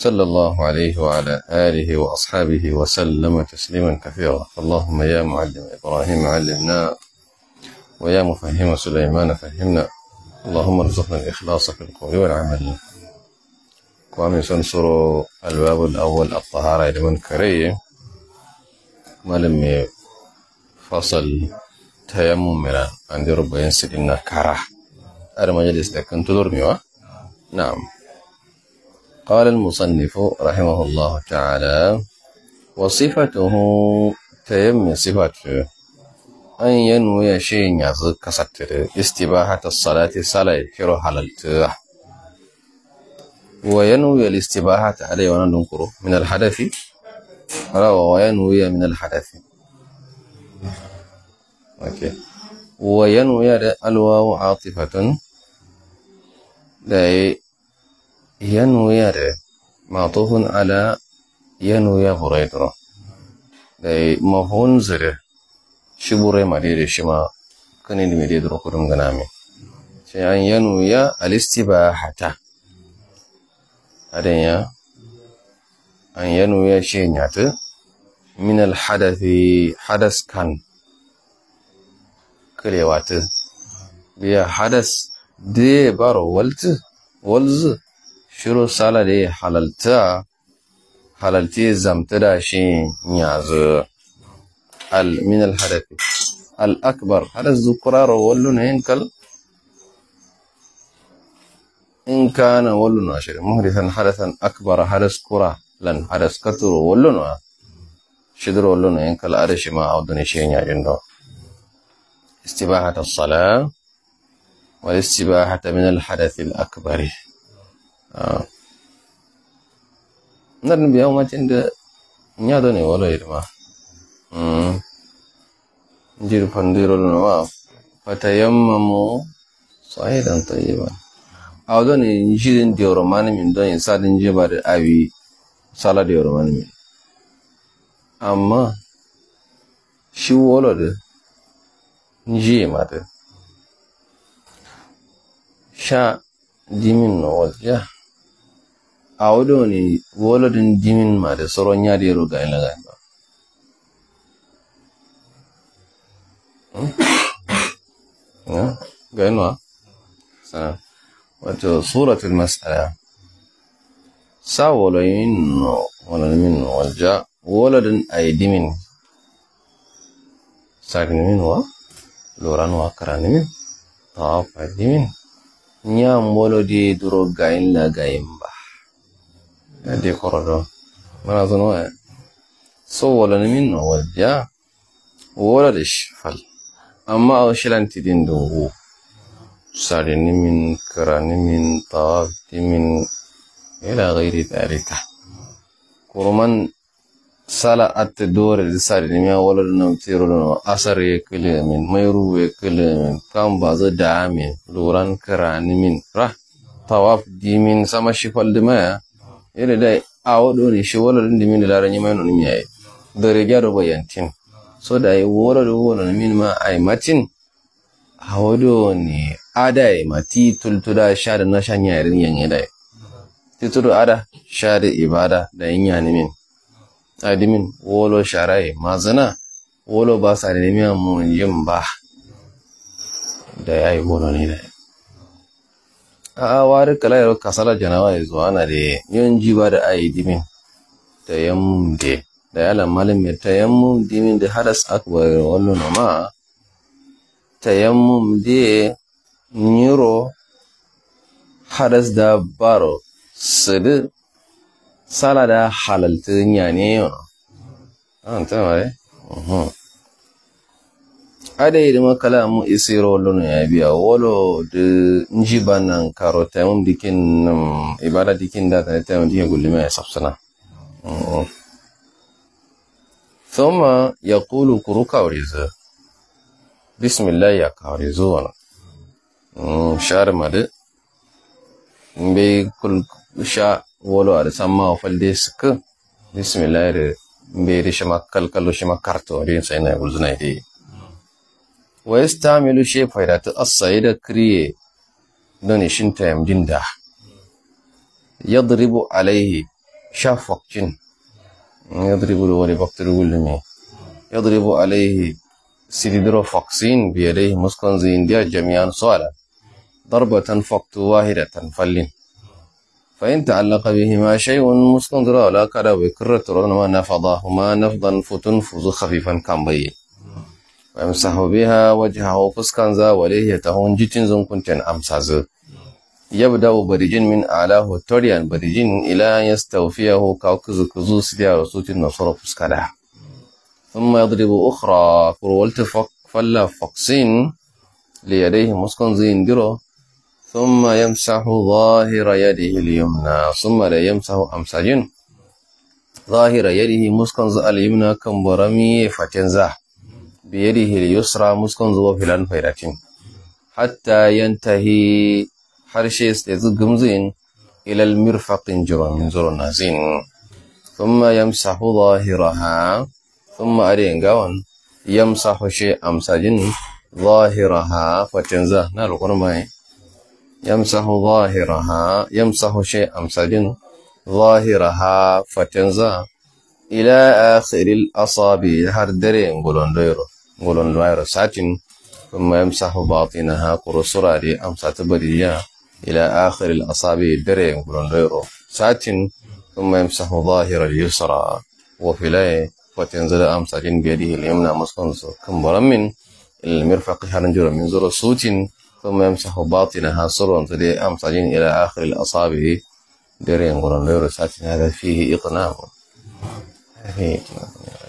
صلى الله عليه وعلى آله وأصحابه وسلم تسليما كثيرا. اللهم يا معلم إبراهيم علمنا ويا مفهم سليمان فهمنا. اللهم ارزقنا الإخلاص في القول والعمل. ومن سنصر الباب الأول الطهارة لمن كري ما لم فصل تيمم من عند رب ينسل إن كره أنا مجلس لكن تدرني نعم. قال المصنف رحمه الله تعالى وصفته تيم صفته أن ينوي شيء يزك كستر استباحة الصلاة صلاة شرو حللت وينوي الاستباحة عليه وننكره من الحدث؟ وينوي من الحدث. أوكي. وينوي الواو عاطفة. لا ينوي معطوف على ينوي بريدرو لا مفهون زره. شبوري مريري شما كنين مريدرو كرم غنامي. شيئا ينوي الاستباحة. أدنيا أن ينوي شيء من الحدث حدث كان. كليوات. بيا حدث دي بارو ولت ولز شروع سالة دي حللتا حللتي زمتدا شي نياز ال من الحدث. الأكبر حدث ذكرار ولو نينكل إن كان ولو ناشر محدثا حدثا أكبر حدث كرة لن حدث كتر ولو شدر ولو نينكل أرش ما أودني شي نياجندو استباحة الصلاة والاستباحة من الحدث الأكبر എന്നിട്ട് ബിയാവ് മച്ചിൻ്റെ ഇനി അതന്നെ ഓലായിരുമാ ഇഞ്ചിരി പന്തീരൊല്ലനവാ പറ്റയമ്മോ സായിരം തയ്യവാ അവതോന് ഇഞ്ചിരിൻ ഡിയോറോ മാനമിണ്ടോ സാറിഞ്ചി ബാര് അവി സാല ഡിയോറോ മാനമി അമ്മ ശിവോലൊരു ഇഞ്ചിയമാര് Shah dimin na wajen awodoni wolodin dimin made soro ñaadiyero la ilagan ba. Hmm? Hmm? Gainwa sana. Wato suratul mas'ala. Sa woloyin no woloyin walja wolodin aidimin sagnimin wa? Loran wa karanimin tawaf aidimin ñam wolodi duro gayin la gayin ba. دي كورولو مرا ظنو اي صو لن من ولد يا ولا ليش فل. أما اوش لأن تدين دوغو سالين من كران من طواف من إلى غير ذلك. كورمان سالا أت دور سالين ميا ولا نو تيرو نو أثر يكل من ميرو يكل من كام بازا دامي لوران كران من. راه طواف دي من سما شفال دمايا ele dai awoɗo ni shewolorinde min larañimano ni mi ayi dore jaro boyantin soda e worore worore min ma a yi matin a waɗo ne a da yi mati tuntura sha da tultuda shada na shanyaren yanye dai tituru ada sha da ibada da yin ya yanyani min. Adimin wolo ma zana wolo ba sa da nemiya mun yin ba. Da ya yayi wolo ne yi. A wari kala yaro kasala janawa ya zuwa na da yin jiba da ayi dimin tayammum de da yala malin mai tayammum dimin da hadas akbar wallo na ma tayammum de niro hadas da baro sidi sala da halalta nyane yau an ta mare ada de makala mu isiro lono ya biya wolo de njiba nan karo ta mun dikin ibada dikin da ta ta mun dikin gulima ya sabsana thumma yaqulu kuruka uriza bismillah ya karizo wana shar made mbe kul sha wolo ada samma falde sk bismillah mbe rishma kalkalu shima karto rin sai na gulzuna dai ويستعمل شيء فايدة الصيد كريه. دوني شنتم جنده يضرب عليه شافقين يضرب له ولي بقتر ولمي يضرب عليه سيدرو فقسين بيديه مسكن زين ديا جميعا صالا ضربة فقط واحدة فلين. فإن تعلق بهما شيء مسكن لا كذا وكرة ما نفضهما نفضا فتنفذ خفيفا كم بي ويمسح بها وجهه فسكن ذا وليه تهون جتن زن كنتن أمساز. يبدأ برجين من أعلاه توريان. برجين إلى يستوفيه كاوكز كزو سديا رسوت النصر فسكالا. ثم يضرب أخرى كرولت فق فلا فقسين ليديه مسكن زين درو ثم يمسح ظاهر يده اليمنى. ثم لا يمسح أمساجين. ظاهر يده مسكن اليمنى كم برمي فتنزه بيده اليسرى مسكن زوا في لأن فيراتين. حتى ينتهي حرشي استيز قمزين إلى المرفق جرى من زر نازين ثم يمسح ظاهرها ثم أرين غون يمسح شيء امساجين ظاهرها فتنزا فتنزه نال يمسح ظاهرها يمسح شيء امساجين ظاهرها فتنزا إلى آخر الأصابع هر درين قولون satin ثم يمسح باطنها قرصرا دي أمسات بريا إلى آخر الأصابع دري بلونديرو ساتن ثم يمسح ظاهر اليسرى. وفي وتنزل أمساجين بيده اليمنى مسكنس كم من المرفق هرنجر من زر صوت. ثم يمسح باطنها سرا تدي أمساجين إلى آخر الأصابع دري بلونديرو ساتن هذا فيه إقناع. فيه إقناع.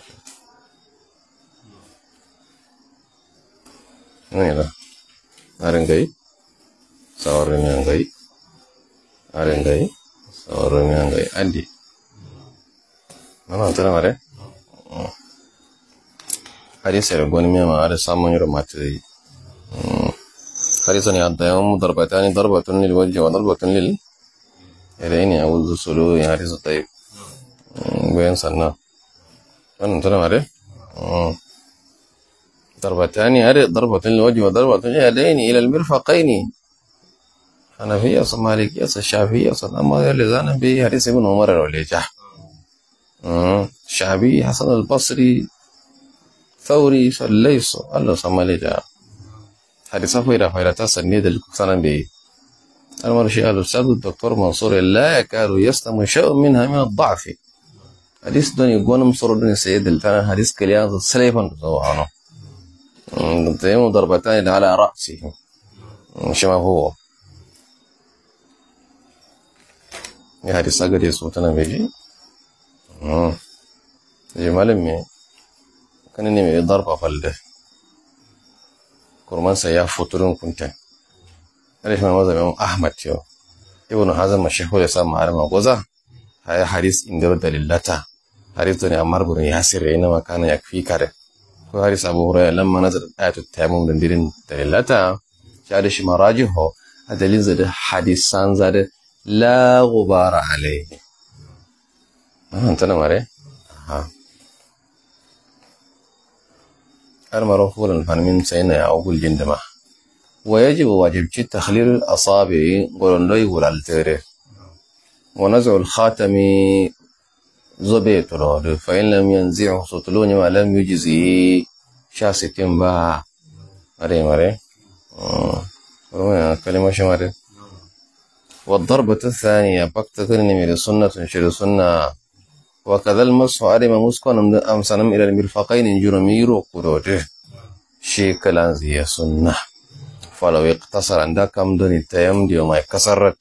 Ano Arengay. Sawarengay. Arengay. Sawarengay. Andi. mana ang nama re? Hmm. Hari saya goni mah ada sama yang rumah. Hmm. Hari seni ada yang darbatan, darbatun lil wajah, darbatun lil. Ada ini aku tuh suruh yang hari saya tahu. Hmm, bayang sana. mana tanong nama re? ضربتان ضربة للوجه وضربة لليدين إلى المرفقين. حنفية مالكية صن شافعية صن أما اللي زانا به حديث ابن عمر وليجا الشعبي حسن البصري ثوري ليس الله صن مالجا حديث فيرا فيرا تسنيد الكسانا به المرشي الأستاذ الدكتور منصور لا يكاد يسلم شيء منها من الضعف. حديث دوني يقول مصر دوني سيد الفانا حديث كليان سليفا تزوعنا قدموا إيه، ضربتين على رأسه شبه هو. يا هاري ساقر يسوتنا بيجي؟ جمال امي كان اني ضربة فلدة. كرمان سياه فطرون كنت. ليش ما مازم أحمد يو. ابن حزم الشيخ يسا معرمة غزة هاي حديث اندرو دليلتا حديث دوني امار بني ياسر اينما كان يكفي كاره nazar ayatu tayammum dan dirin dalilata shi da shi marajiho a dalilin zada hadisan zada لا غبار عليه. ما أنت أنا مري ها المرو فولا فنمين سينا أقول جندما ويجب واجب تخليل الأصابع قولون لي ولا التيري ونزع الخاتم زبيت رود فإن لم ينزعه سطلون ما لم يجزي شاستين با مري مري. كلمة شماري والضربة الثانية بكتة من سنة شر سنة. وكذا المسح أرم مسكن أمسنم إلى المرفقين جرميرو قدوده شيكلا زي سنة. فلو اقتصر عند كم دون التيم ديو ما كسرت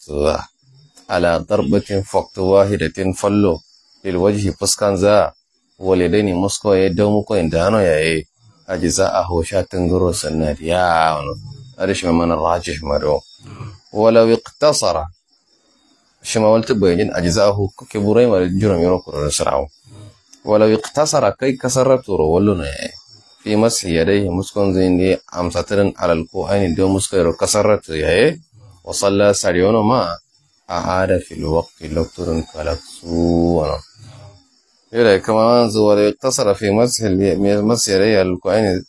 على ضربة فقط واحدة فلو. للوجه فسكن ذا ولدين مسكو يدوم كو اندانو يا أجزاءه شاتنغرو سنة يا أرش من الراجح مرو ولو اقتصر شما ولت بيجن أجزاءه كبرين ولا جرم يروك السرعو ولو اقتصر كي كسرت ولنا في مسح يديه مسكن زين دي أمساترن على الكوعين دي مسكير كسرت يهي وصلى سريون ما أعاد في الوقت لوكتورن كالكسو يلا كمان ولو اقتصر في مسح مسح يديه الكوعين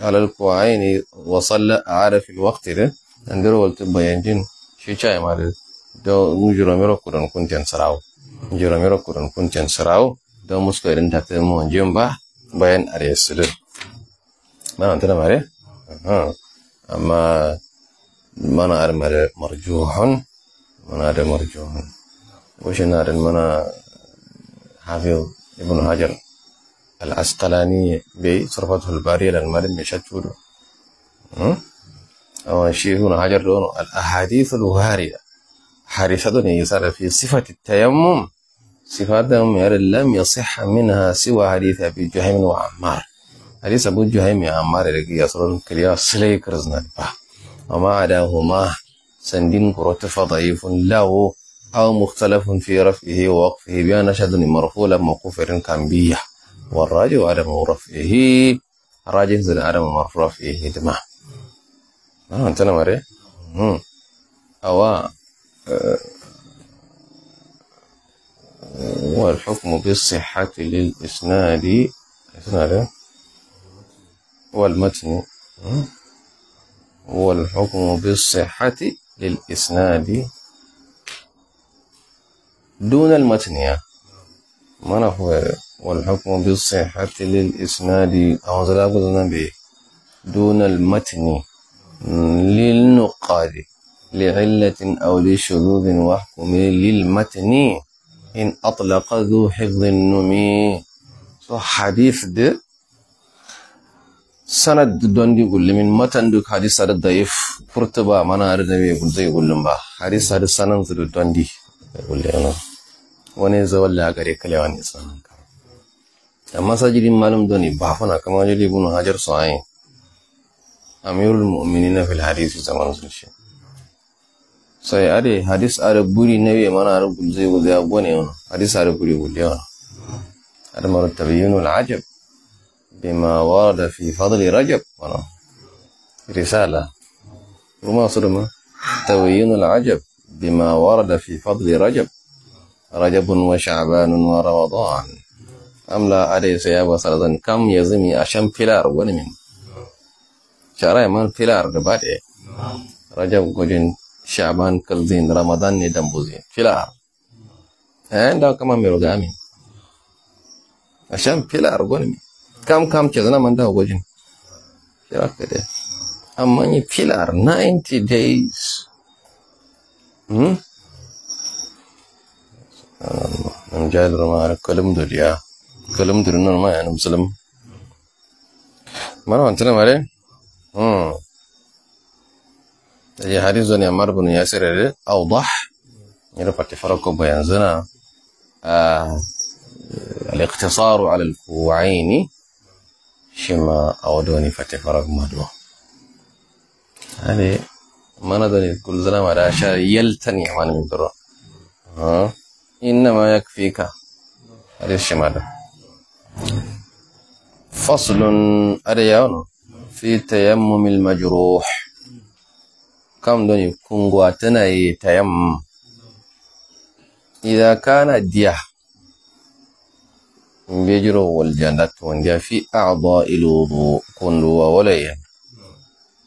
على الكوعين وصلى أعاد في الوقت ده. عندنا ولت بيانجين شي شاي مال دو نجرو ميرو كورن كنتين سراو. نجرو ميرو كورن كنتين سراو. دو مسكو إرن تاكتر مو جنبا بيان أريسل ما عندنا مالي أها. أما ما نعرف مرجوح ما نعرف مرجوح وش نعرف منا حافظ ابن حجر العسقلاني بصرفته البارية للمال مشتود أو شيء هنا حجر دون الأحاديث الواردة حادثة يسار في صفة التيمم. صفاتهم لم يصح منها سوى حديث أبي جهيم وعمار. حديث أبو جهيم وعمار الذي يصرون كليا سلي كرزنا وما عداهما. سندين قرط فضعيف له. أو مختلف في رفعه ووقفه بأن نشهد مرفولا موقوف كان بيه والراجع عدم رفعه. راجع زل عدم رفعه. دماء ما أنت مري أو والحكم بالصحة للإسناد. إسناد؟ والمتن. والحكم بالصحة للإسناد. دون المتن يا ما والحكم بالصحة للإسناد. أو دون المتن. للنقاد. لعلة أو لشذوذ واحكم للمتن. إن أطلق ذو حفظ النمي. So حديث ده سند دون يقول من متن دوك حديث هذا ضعيف. فرتبا ما أرد نبي يقول زي يقول لهم حديث هذا سند دون دي لي أنا. Wani zawon la gare kale wani sanan ka amma sajidin malum doni ba fana kama jeli ibn hajar sa'in amirul mu'minin fil hadith zaman sun shi sai ade hadis are buri nabi mana are gulzai gulzai abone on hadis are buri gulzai on tabayyun al ajab bima warada fi fadl rajab wana risala وما صرنا تبين العجب بما ورد في فضل رجب رجب وشعبان ورمضان. أملا عليه سيابا سرطان كم يزمي أشم فيلار ونمين شعراء من فيلار دبات رجب قجن شعبان كالزين رمضان ندم بوزين. فيلار. عندها كما ميرو غامين أشم فيلار ونمين كم كم كذا من ده قجن فيلار كده. أما ني فيلار. 90 days hmm? نم جاید رو مار کلم دلیا کلم درون رو مار نم سلام مارو انتن ماره هم ای هری زنی مار بنا یاسی ره أوضح. یه رو پکی فرق کو بیان زنا آه، الاقتصار على الكوعين شما أودوني فتح فرق مدوى يعني هذه ما ندري كل زلمة على أشياء يلتني عن المدرة ها آه. إنما يكفيك هذا الشمال فصل أريان في تيمم المجروح. كم دوني كونغواتنا يتيمم إذا كان ديا بيجرو والجنة ونديا في أعضاء الوضوء كندوا وليا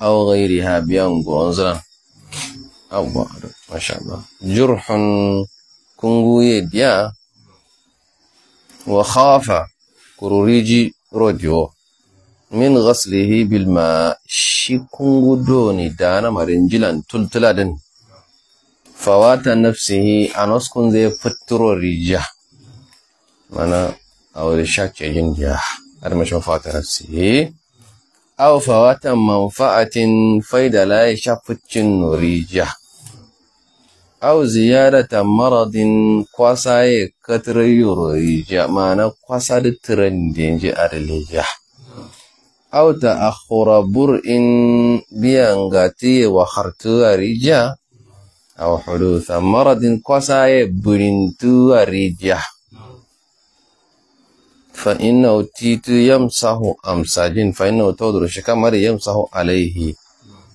أو غيرها بيانغو أنزلا أو ما شاء الله. جرح kunguye dia wa khafa kururiji rojo min ghaslihi bil ma shi kungu doni dana marinjilan tultuladin. Fawata nafsihi anos kun zai fitro rija. Mana aure shakke jin dia har mashin fawata nafsihi. Aw fawata manfa'atin faida la shafuccin rija. au ziyarata maradin kwasa ye katira yorija mana kwasa di tirandenji arilija au ta akhura bur'in biyangati ye wakhartu arija au hudutha maradin kwasa ye burintu arija fa innahu titu yamsahu amsajin fa innahu tawdur shikamari yamsahu alayhi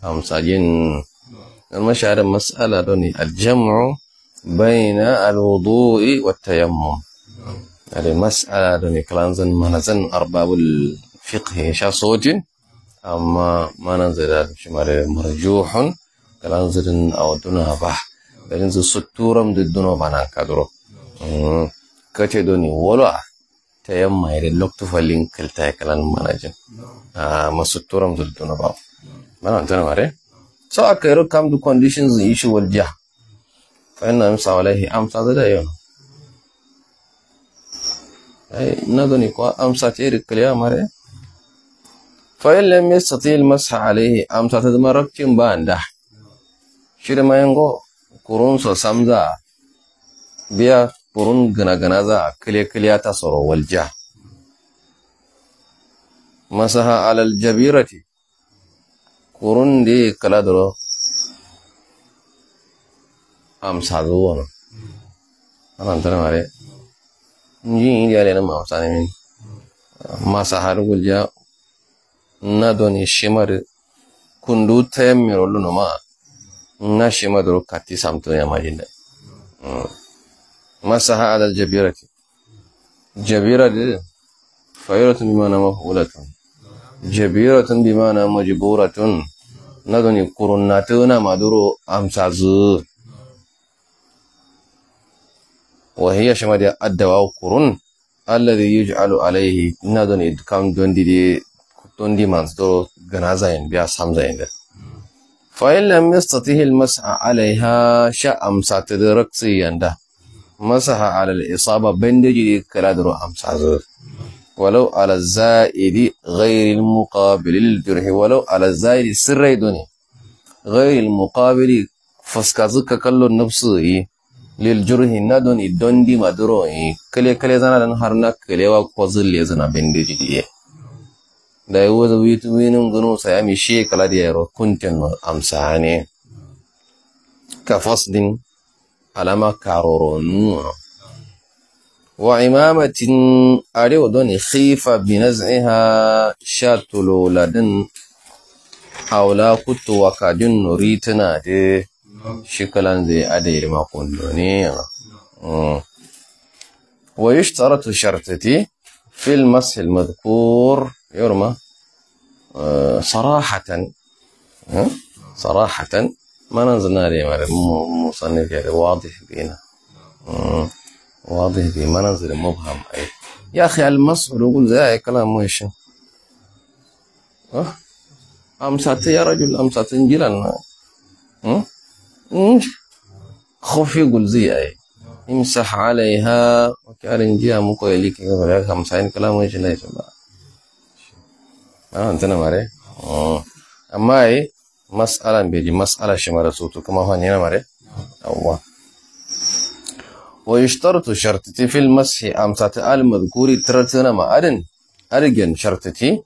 amsajin المشاعر مسألة دوني. الجمع بين الوضوء والتيمم. هذه مسألة دوني. كلانزن منزن أرباب الفقه. شا صوت أما ما ننزل شمال مرجوح. كلانزن أو دونها بح بلنز ستورم ضدنا بنا كدرو كتي دوني. ولا تيمم. هيري لوكتو فالين كلتا كلان مناجن ما ستورم ضدنا بح ما ننزل ماري so aka yi come the conditions the issue will ja fa inna amsa alaihi amsa da yau ai na gani ko amsa ta yi kaliya mare fa in lam yastati al masha alaihi amsa ta zama rakkin ba anda shi da mayango kurun so samza biya kurun gana gana za کورون دی کلا درو മാംസാതുവാണ് അനന്തരം വരെ ഇഞ്ചിയാണ് മാംസാന മീൻ മാസഹാര കുല്യ നദോനി ഷിമർ കുണ്ടു തേമ്മിറുള്ളു നുമ ന ഷിമതൊരു കത്തി സാംത്വയ മാജിന്റെ മസഹ അത ജബീറക്ക് ജബീറത് ഫൈറത്തും വിമാനമ ഹൂലത്തും kundu tayemmiro luno ma na shima doro katti samto ya majinda masaha ala aljabirati jabirati fayratun bimana maf'ulatun jabiratun bi mana majburatun nadoni kurunnatuna maduro amsazu wa hiya shamadi addawa kurun alladhi yuj'alu alayhi nadoni kam dondi di dondi mansdo ganazayin ولو على الزائد غير المقابل للجرح ولو على الزائد سر دوني غير المقابل فسكازك كل النفس للجرح ندون الدون دي مدرو كل كل زنا دن هرنا كل واق فضل يزنا بندي جدي. دا يو زو يتوينم غنو سامي شي كلا ديرو كنتن امساني كفصد على ما كارورو وعمامة أريو دوني خيفة بنزعها شاتلو لدن أو لا كنت وكادن نريتنا دي. شكلا زي أدير ما قلوني ويشترط شرطتي في المسح المذكور. يرمى. صراحة. صراحة. ما ننزلنا عليه مصنف واضح بينا. واضح في مناظر مبهم. أي يا أخي المصح يقول زي كلام ويش أه أمسات يا رجل أمسات انجلا خوف يقول زي أي امسح عليها وكأن جيا مكو يليك يقول خمسين كلام ويش لا يسمع أه أنت نماري أه أما أي مسألة بيجي مسألة شمارة صوتو كما هو نينا ماري أوه ويشترط شرطتي في المسح أمسات المذكور ترتنا ما أدن. أرجن شرطتي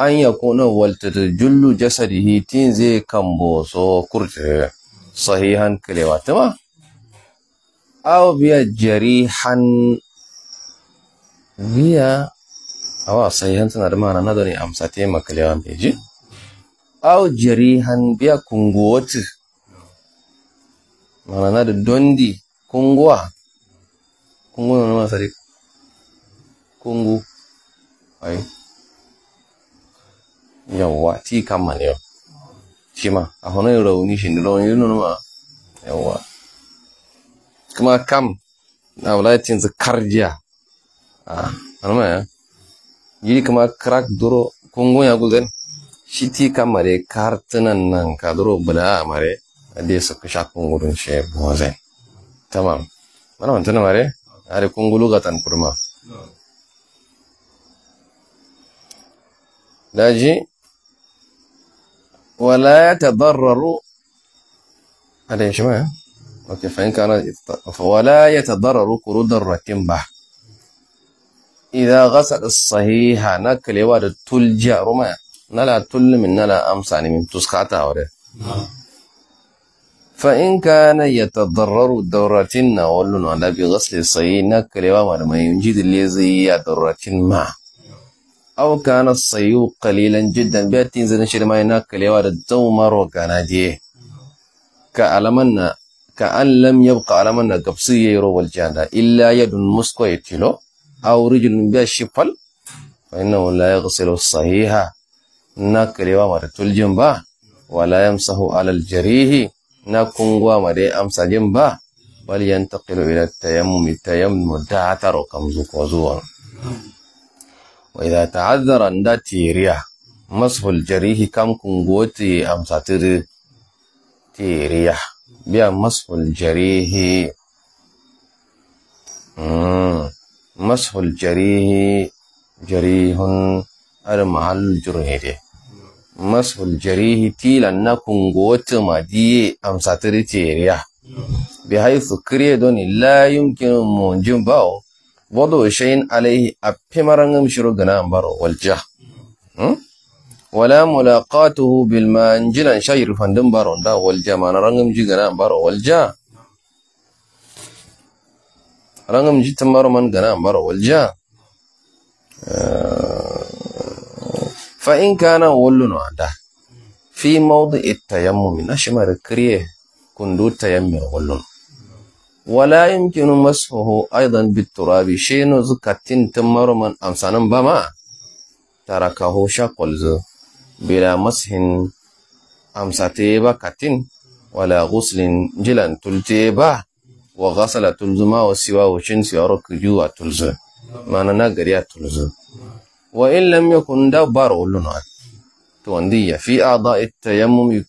أن يكون والتت جل جسده تنزي كمبوسو كرت صحيحا كليواتما أو بيا جريحا. بيا. أو صحيحا سنرمانا ندني أمساتي ما كليوان بيجي. أو جريحا بيا كنغوت. da dondi kunguwa kungu na nama sari kungu. Ai yawwa ti kama ne yau shi ma a hannun rauni shi ne rauni nuna ma yawwa kuma kam. Na wulatin zu karjiya a hannun ya. Yi kuma crack duro kungu ya gulden shi ti kama da kartunan nan ka duro bula a mare da su ka sha kungurun shi bozai tamam. Mana wantana mare kungulu gatan kurma. Daji ولا يتضرر هذا إيش ما أوكي فان كان ولا يتضرر قرود الركبه اذا غسل الصحيح نكل واد تلجا رما نلا تل من نلا امساني من تسخاتا وره فإن كان يتضرر دورة نقول على بغسل الصحيح نكلوا ما ينجد الذي دورة ما. أو كان الصيو قليلا جدا بياتين زين شير ما ينكلوا الدومر وكان دي. كألمنا كأن لم يبقى ألمنا قبسي يرو والجانا إلا يد مسكو يتلو. أو رجل بيشفل فإنه لا يغسل الصحيح. نكلوا ما تلجم ولا يمسح على الجريح. Na kungwa ma dai amsa jin ba bal yantaqilu ila tayammum tayammum da taro kam zu ko zuwa wa idha ta'azzara nda tiriya mashul jarihi kam kungoti amsa tiri tiriya biya mashul jarihi mashul jarihi jarihun al mahall jurhi dai masul jarihi tilan na kungotu madiye amsatiri teriya bi haithu kire doni la yumkinu munjin bawo wado shayin alaihi a fimaran shiru gana baro walja wala mulaqatuhu bil manjilan shayir fandin baro da walja mana rangam ji gana baro walja rangam ji tamaro man gana baro walja فإن كان ولن عدا في موضع التيمم نشمر كريه كندو التيمم ولن ولا يمكن مسحه أيضا بالتراب شيء زكاتين تمر من أمسان بما تركه شقل بلا مسح أمساتيبا كاتين ولا غسل جلا تلتيبا وغسل تلزما وسواه شن سيارك جوا تلز ما نغريا تلز وإن لم يكن دبر ولنا توندية. في أعضاء التيمم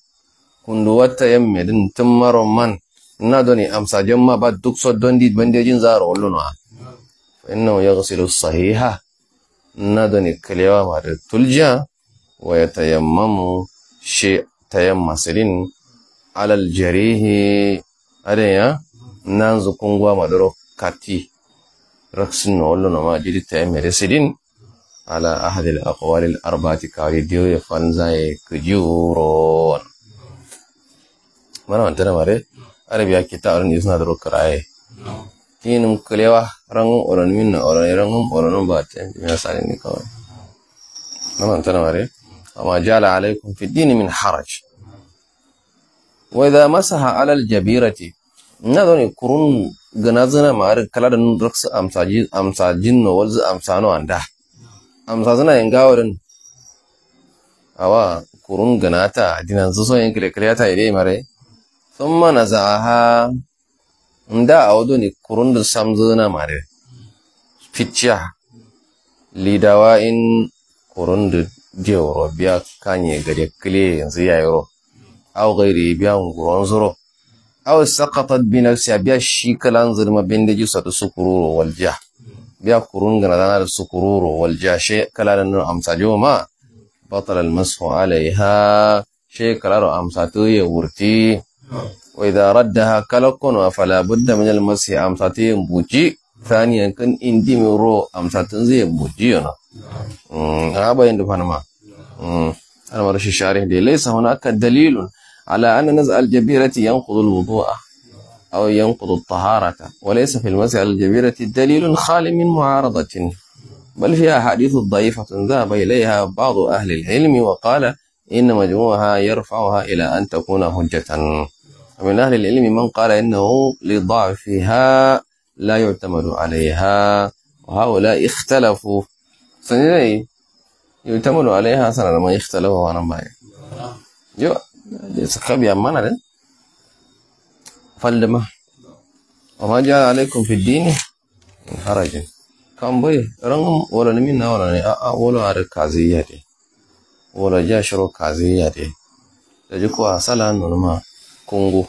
كندو التيمم تمر من نادني أمسا جمع بعد دكسو دوندي بندجين زار ولنا فإنه يغسل الصحيحة نادني كليوا مار تلجأ. ويتيمم شيء تيمم سلين على الجريه. أريا نانزو كونغوا مدرو كاتي. ركسن ولنا ما جدي تيمم سلين. على أحد الأقوال الأربعة كاريديو فانزاي كجورون mana antara mare arabiya kita orang isna daro karaye tinum kelewa rang orang min orang rang orang baate ya sare ni kawai mana antara mare وما جعل عليكم في الدين من حرج وإذا مسح على الجبيرة نذني كرون جنازنا مار كلا دن رقص أمساجي أمساجين والز أمسانو عنده amsa amsa suna yin gawarin. A awa kurun ganata dinan zuso yen kile kileyata ide mare. Thumma ne kurun da kurundu samzuna mare. Ficca lidawa in kurundu diworo biya kanye gade kile yanzu yayoro aw gairi biya nguron zuro aw sakatar binar siya biya shi kalan zurma binde jusa da sukururo wal jah بيا قرون غنادان السكرور والجاشي كلار انو امساجو بطل المسح عليها. شي كلار امساتو يورتي. وإذا ردها كلكن فلا بد من المسح امساتي بوجي ثانيا كن إندي مرو امساتن زي بوجي أنا هابا يندو فانما أنا ورشي شارح دي. ليس هناك دليل على أن نزع الجبيرة ينقض الوضوء. أو ينقض الطهارة. وليس في المسح على الجبيرة دليل خال من معارضة. بل فيها حديث ضعيفة ذهب إليها بعض أهل العلم وقال إن مجموعها يرفعها إلى أن تكون حجة. ومن أهل العلم من قال إنه لضعفها لا يعتمد عليها. وهؤلاء اختلفوا. سنجي يعتمد عليها سنة ما يختلفوا وأنا باي جو سكبي أمانا فلما وما جعل عليكم في الدين من حرج kan bai ran wala ni minna wala ne a wala ar kaziya de wala ja shiro kaziya de da ji ko asala non ma kungu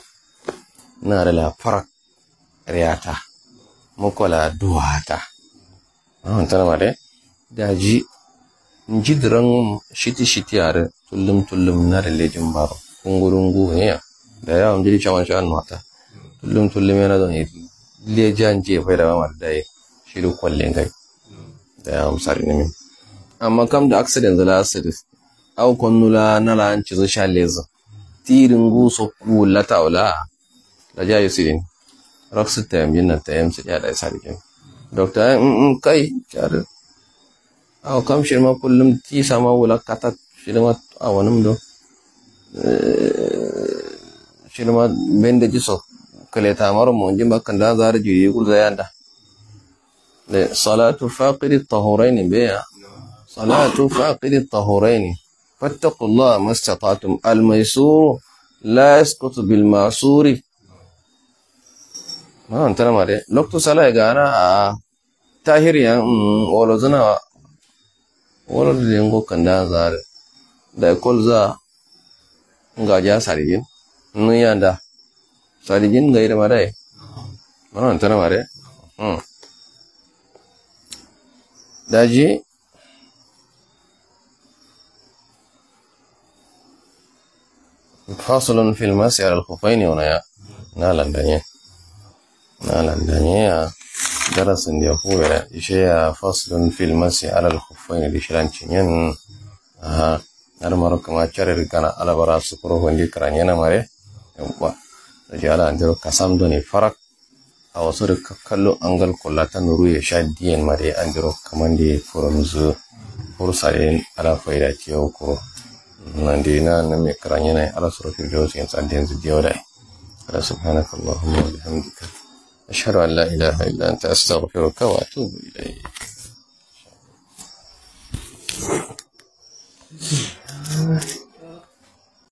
na da la farak riyata mukola duwata an tana ma de da ji jidran shiti shiti are tullum tullum na da lejin baro kungurungu ne da yawan jiri chawan shan mata tullum tullum yana don lejan je fai da mamar da shiru kwallin kai. Da ya misali ne min amma kam da accident zala accident au konnula na la an cizo sha leza tirin guso wulata wala. La ja yusidin raksu tayam jinna tayam su ya da sadikin dokta in kai kyar. Aw kam shirma kullum ti sama wula kata shirma awanum do. Shirma bende jiso kale tamar mo jimba kanda zar jiri kul zayanda le salatu faqidi tahurain biya salatu faqidi tahurain فاتقوا الله ما استطعتم الميسور لا يسقط بالمعسور ما انت ما دي لوقت صلاه غانا tahir ya wolo zana wolo de ngo kanda zar da kol za nga ja Sarijin nu yanda sarijin ga ida mare mana antana mare hmm daji فاصل في المسح على الخفين هنا نالا دنيا نالا دنيا درس يقول شيء فصل في المسح على الخفين لشران تشين ها har maro kama care kana ala bara sukuro hondi karanyana mare yawwa da tafiyar an jiro kasam don ne farak a wasu da kallon angal kula ta nuru ya sha diyan mare an jiro kamar da ya furu musu fursarin alafai da ke hukuru nan da yana nan mai karan yana yi alasu rufe da wasu yin tsadiyar su diyar da ala su hana kallon hannun wani hamdika a shara allah.